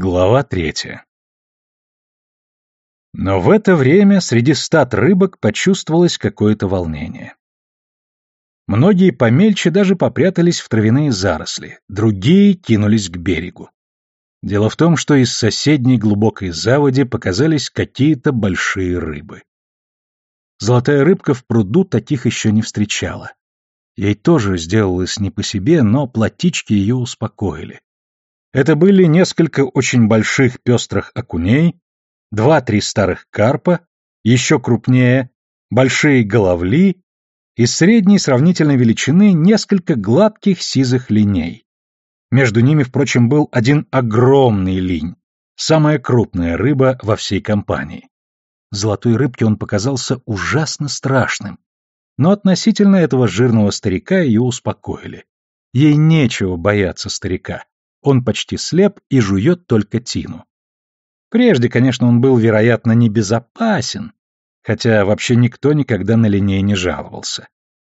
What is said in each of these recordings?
Глава третья. Но в это время среди стад рыбок почувствовалось какое-то волнение. Многие помельче даже попрятались в травяные заросли, другие кинулись к берегу. Дело в том, что из соседней глубокой заводи показались какие-то большие рыбы. Золотая рыбка в пруду таких еще не встречала. Ей тоже сделалось не по себе, но платички ее успокоили. Это были несколько очень больших пестрых окуней, два-три старых карпа, еще крупнее, большие головли и средней сравнительной величины несколько гладких сизых линей. Между ними, впрочем, был один огромный линь, самая крупная рыба во всей компании. Золотой рыбке он показался ужасно страшным, но относительно этого жирного старика ее успокоили. Ей нечего бояться старика. Он почти слеп и жует только тину. Прежде, конечно, он был, вероятно, небезопасен, хотя вообще никто никогда на линей не жаловался.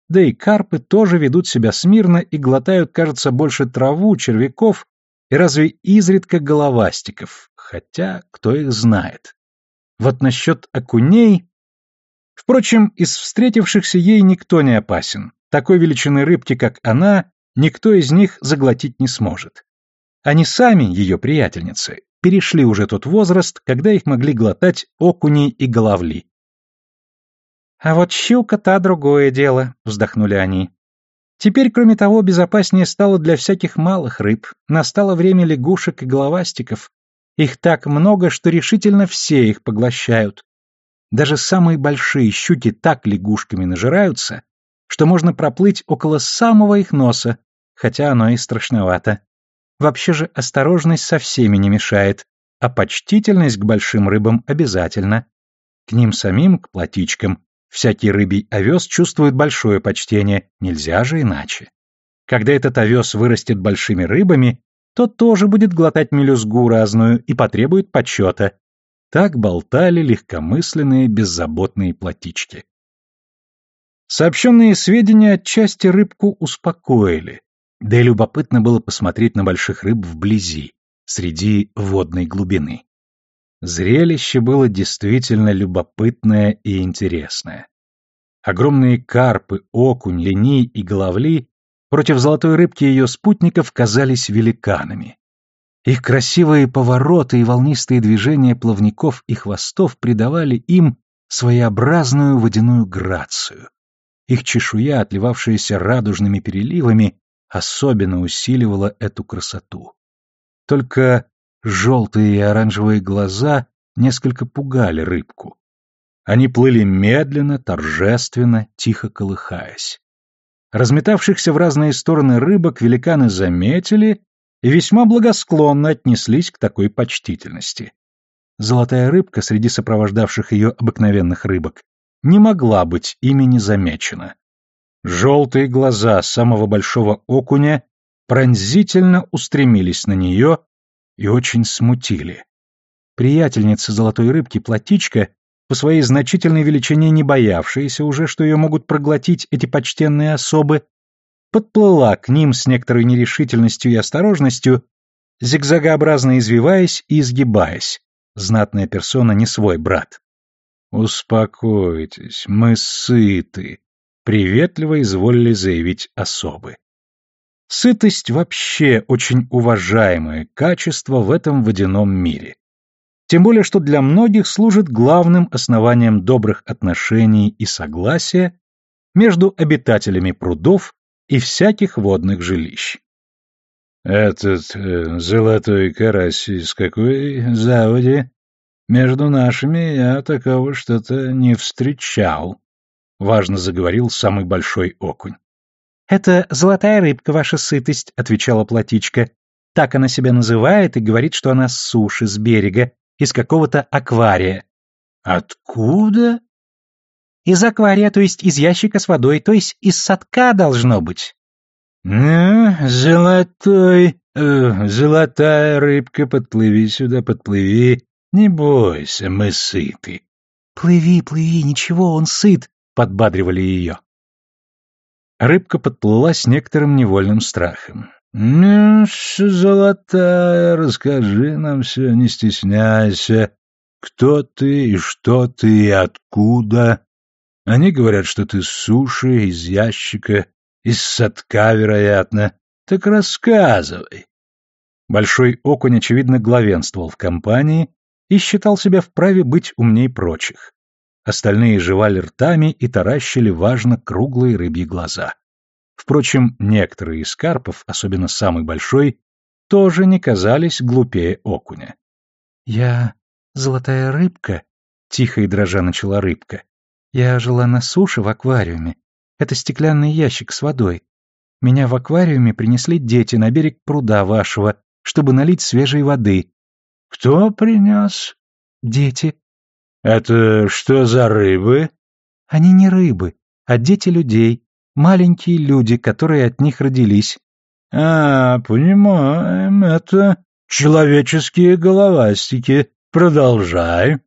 Да и карпы тоже ведут себя смирно и глотают, кажется, больше траву, червяков и разве изредка головастиков, хотя кто их знает. Вот насчет окуней... Впрочем, из встретившихся ей никто не опасен. Такой величины рыбки, как она, никто из них заглотить не сможет. Они сами, ее приятельницы, перешли уже тот возраст, когда их могли глотать окуни и головли. «А вот щука-то другое дело», — вздохнули они. Теперь, кроме того, безопаснее стало для всяких малых рыб. Настало время лягушек и головастиков. Их так много, что решительно все их поглощают. Даже самые большие щуки так лягушками нажираются, что можно проплыть около самого их носа, хотя оно и страшновато. Вообще же осторожность со всеми не мешает, а почтительность к большим рыбам обязательно. К ним самим, к платичкам. Всякий рыбий овес чувствует большое почтение, нельзя же иначе. Когда этот овес вырастет большими рыбами, то тоже будет глотать мелюзгу разную и потребует почета. Так болтали легкомысленные, беззаботные платички. Сообщенные сведения отчасти рыбку успокоили, да и любопытно было посмотреть на больших рыб вблизи, среди водной глубины. Зрелище было действительно любопытное и интересное. Огромные карпы, окунь, линей и головли против золотой рыбки и ее спутников казались великанами. Их красивые повороты и волнистые движения плавников и хвостов придавали им своеобразную водяную грацию. Их чешуя, отливавшаяся радужными переливами, особенно усиливало эту красоту. Только желтые и оранжевые глаза несколько пугали рыбку. Они плыли медленно, торжественно, тихо колыхаясь. Разметавшихся в разные стороны рыбок великаны заметили и весьма благосклонно отнеслись к такой почтительности. Золотая рыбка среди сопровождавших ее обыкновенных рыбок не могла быть ими не замечена. Желтые глаза самого большого окуня пронзительно устремились на нее и очень смутили. Приятельница золотой рыбки, платичка, по своей значительной величине не боявшаяся уже, что ее могут проглотить эти почтенные особы, подплыла к ним с некоторой нерешительностью и осторожностью, зигзагообразно извиваясь и изгибаясь. Знатная персона не свой брат. «Успокойтесь, мы сыты», приветливо изволили заявить особы. Сытость вообще очень уважаемое качество в этом водяном мире. Тем более, что для многих служит главным основанием добрых отношений и согласия между обитателями прудов и всяких водных жилищ. «Этот э, золотой карась из какой заводи? Между нашими я такого что-то не встречал», — важно заговорил самый большой окунь. «Это золотая рыбка, ваша сытость», — отвечала платичка. «Так она себя называет и говорит, что она с суши, с берега, из какого-то аквария». «Откуда?» «Из аквария, то есть из ящика с водой, то есть из садка должно быть». «Ну, золотой, э, золотая рыбка, подплыви сюда, подплыви. Не бойся, мы сыты». «Плыви, плыви, ничего, он сыт подбадривали ее. Рыбка подплыла с некоторым невольным страхом. «Ну, золотая, расскажи нам все, не стесняйся. Кто ты и что ты и откуда? Они говорят, что ты с суши, из ящика, из садка, вероятно. Так рассказывай». Большой окунь, очевидно, главенствовал в компании и считал себя вправе быть умней прочих. Остальные жевали ртами и таращили важно круглые рыбьи глаза. Впрочем, некоторые из карпов, особенно самый большой, тоже не казались глупее окуня. «Я золотая рыбка», — тихо и дрожа начала рыбка. «Я жила на суше в аквариуме. Это стеклянный ящик с водой. Меня в аквариуме принесли дети на берег пруда вашего, чтобы налить свежей воды». «Кто принес?» «Дети. «Это что за рыбы?» «Они не рыбы, а дети людей, маленькие люди, которые от них родились». «А, понимаем, это человеческие головастики. Продолжай».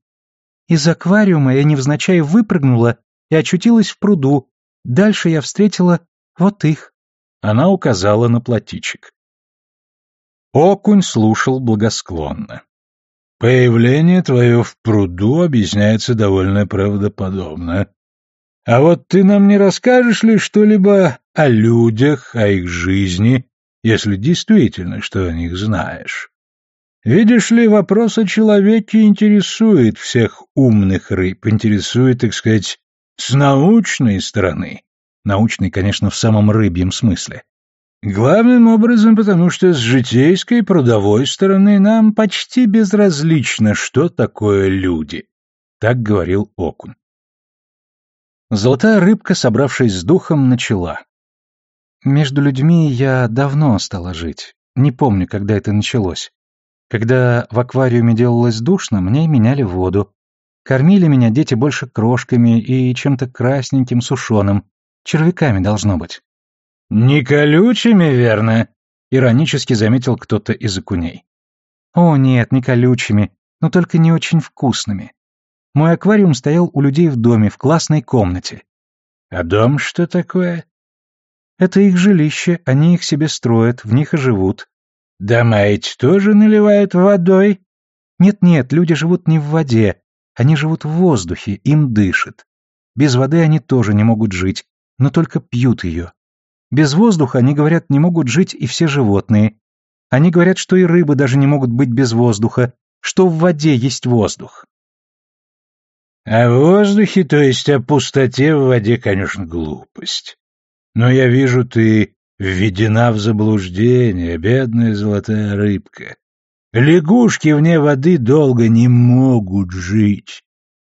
Из аквариума я невзначай выпрыгнула и очутилась в пруду. Дальше я встретила вот их. Она указала на платичек. Окунь слушал благосклонно. Появление твое в пруду объясняется довольно правдоподобно. А вот ты нам не расскажешь ли что-либо о людях, о их жизни, если действительно что о них знаешь? Видишь ли, вопрос о человеке интересует всех умных рыб, интересует, так сказать, с научной стороны. Научной, конечно, в самом рыбьем смысле. Главным образом, потому что с житейской, трудовой стороны нам почти безразлично, что такое люди. Так говорил Окун. Золотая рыбка, собравшись с духом, начала. Между людьми я давно стала жить. Не помню, когда это началось. Когда в аквариуме делалось душно, мне меняли воду. Кормили меня дети больше крошками и чем-то красненьким сушеным. Червяками должно быть. «Не колючими, верно?» — иронически заметил кто-то из окуней. «О, нет, не колючими, но только не очень вкусными. Мой аквариум стоял у людей в доме, в классной комнате». «А дом что такое?» «Это их жилище, они их себе строят, в них и живут». «Дома ведь тоже наливают водой?» «Нет-нет, люди живут не в воде, они живут в воздухе, им дышит. Без воды они тоже не могут жить, но только пьют ее, без воздуха, они говорят, не могут жить и все животные. Они говорят, что и рыбы даже не могут быть без воздуха, что в воде есть воздух. А о воздухе, то есть о пустоте в воде, конечно, глупость. Но я вижу, ты введена в заблуждение, бедная золотая рыбка. Лягушки вне воды долго не могут жить.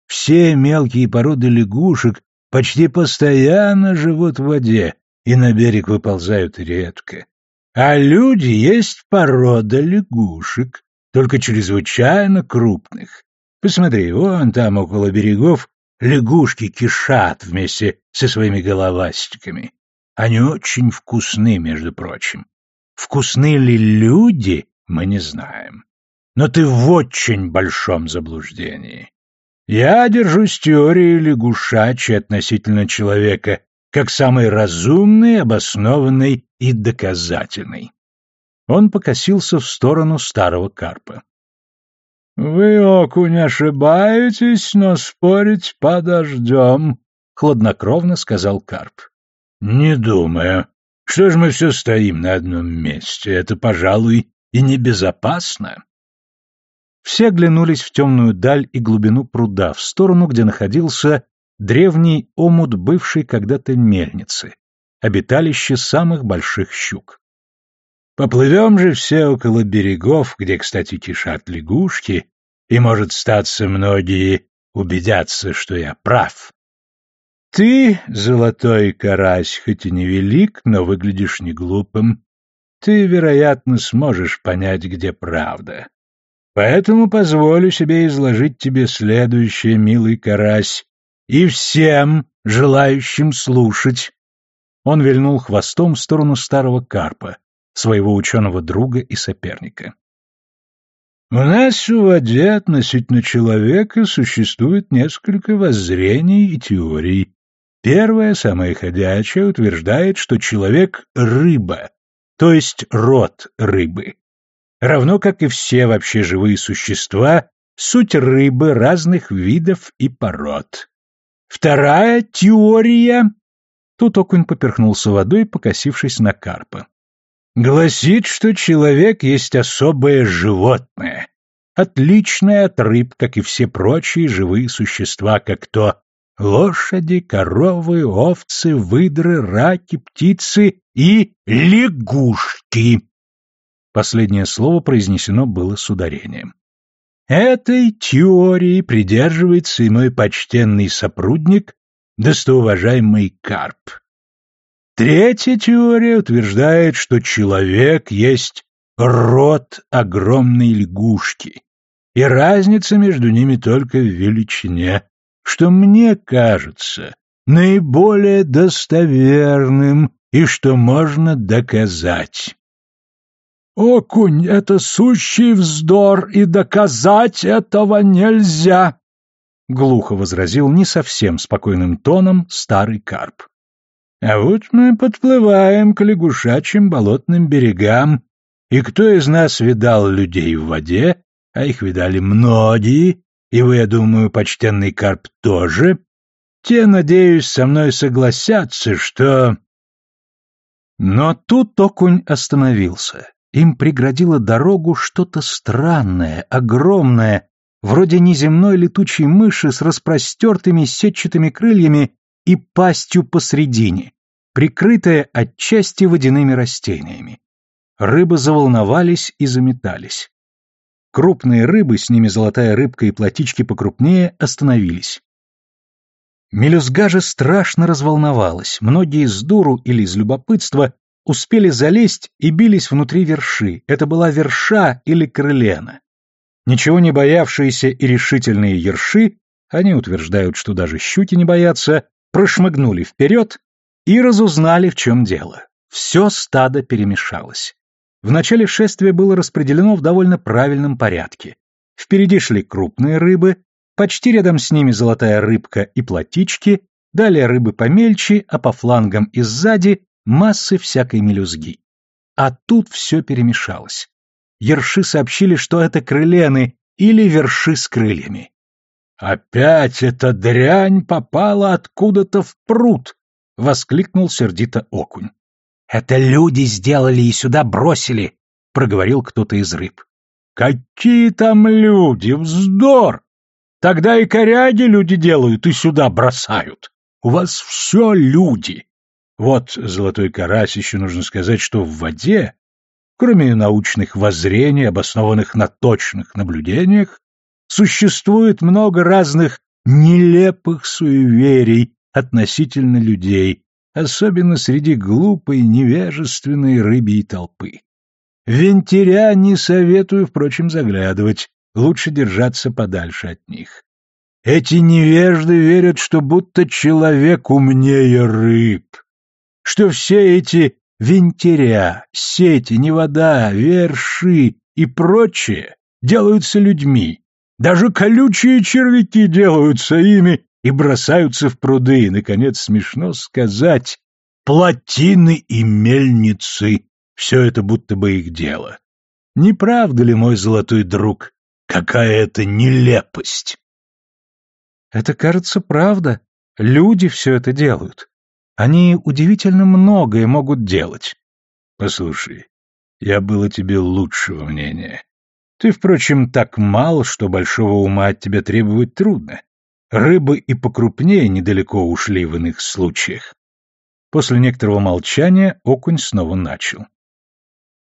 Все мелкие породы лягушек почти постоянно живут в воде, и на берег выползают редко. А люди есть порода лягушек, только чрезвычайно крупных. Посмотри, вон там около берегов лягушки кишат вместе со своими головастиками. Они очень вкусны, между прочим. Вкусны ли люди, мы не знаем. Но ты в очень большом заблуждении. Я держусь теории лягушачьей относительно человека, как самый разумный, обоснованный и доказательный. Он покосился в сторону старого карпа. — Вы, окунь, ошибаетесь, но спорить подождем, — хладнокровно сказал карп. — Не думаю. Что ж мы все стоим на одном месте? Это, пожалуй, и небезопасно. Все глянулись в темную даль и глубину пруда, в сторону, где находился древний омут бывшей когда-то мельницы, обиталище самых больших щук. Поплывем же все около берегов, где, кстати, кишат лягушки, и, может, статься многие убедятся, что я прав. Ты, золотой карась, хоть и невелик, но выглядишь не глупым. Ты, вероятно, сможешь понять, где правда. Поэтому позволю себе изложить тебе следующее, милый карась, и всем желающим слушать. Он вильнул хвостом в сторону старого карпа, своего ученого друга и соперника. У нас в воде относительно человека существует несколько воззрений и теорий. Первая, самая ходячая, утверждает, что человек — рыба, то есть род рыбы. Равно как и все вообще живые существа, суть рыбы разных видов и пород. Вторая теория... Тут окунь поперхнулся водой, покосившись на карпа. Гласит, что человек есть особое животное, отличное от рыб, как и все прочие живые существа, как то лошади, коровы, овцы, выдры, раки, птицы и лягушки. Последнее слово произнесено было с ударением. Этой теории придерживается и мой почтенный сопрудник, достоуважаемый Карп. Третья теория утверждает, что человек есть род огромной лягушки, и разница между ними только в величине, что мне кажется наиболее достоверным и что можно доказать. «Окунь — это сущий вздор, и доказать этого нельзя!» — глухо возразил не совсем спокойным тоном старый карп. «А вот мы подплываем к лягушачьим болотным берегам, и кто из нас видал людей в воде, а их видали многие, и вы, я думаю, почтенный карп тоже, те, надеюсь, со мной согласятся, что...» Но тут окунь остановился. Им преградило дорогу что-то странное, огромное, вроде неземной летучей мыши с распростертыми сетчатыми крыльями и пастью посредине, прикрытая отчасти водяными растениями. Рыбы заволновались и заметались. Крупные рыбы, с ними золотая рыбка и платички покрупнее, остановились. Мелюзга же страшно разволновалась, многие с дуру или из любопытства успели залезть и бились внутри верши. Это была верша или крылена. Ничего не боявшиеся и решительные ерши, они утверждают, что даже щуки не боятся, прошмыгнули вперед и разузнали, в чем дело. Все стадо перемешалось. В начале шествия было распределено в довольно правильном порядке. Впереди шли крупные рыбы, почти рядом с ними золотая рыбка и платички, далее рыбы помельче, а по флангам и сзади массы всякой мелюзги. А тут все перемешалось. Ерши сообщили, что это крылены или верши с крыльями. «Опять эта дрянь попала откуда-то в пруд!» — воскликнул сердито окунь. «Это люди сделали и сюда бросили!» — проговорил кто-то из рыб. «Какие там люди! Вздор! Тогда и коряги люди делают и сюда бросают! У вас все люди! Вот, золотой карась, еще нужно сказать, что в воде, кроме научных воззрений, обоснованных на точных наблюдениях, существует много разных нелепых суеверий относительно людей, особенно среди глупой, невежественной рыбьей толпы. Вентеря не советую, впрочем, заглядывать, лучше держаться подальше от них. Эти невежды верят, что будто человек умнее рыб что все эти винтеря, сети, невода, верши и прочее делаются людьми. Даже колючие червяки делаются ими и бросаются в пруды. И, наконец, смешно сказать, плотины и мельницы — все это будто бы их дело. Не правда ли, мой золотой друг, какая это нелепость? Это, кажется, правда. Люди все это делают. Они удивительно многое могут делать. Послушай, я было тебе лучшего мнения. Ты, впрочем, так мал, что большого ума от тебя требовать трудно. Рыбы и покрупнее недалеко ушли в иных случаях. После некоторого молчания окунь снова начал.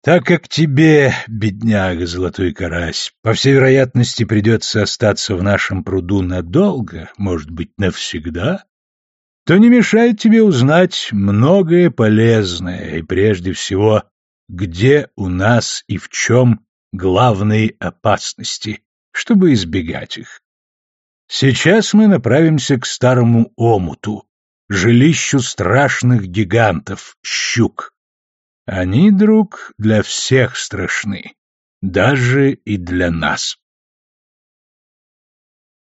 Так как тебе, бедняга золотой карась, по всей вероятности придется остаться в нашем пруду надолго, может быть, навсегда, то не мешает тебе узнать многое полезное, и прежде всего, где у нас и в чем главные опасности, чтобы избегать их. Сейчас мы направимся к старому омуту, жилищу страшных гигантов, щук. Они, друг, для всех страшны, даже и для нас.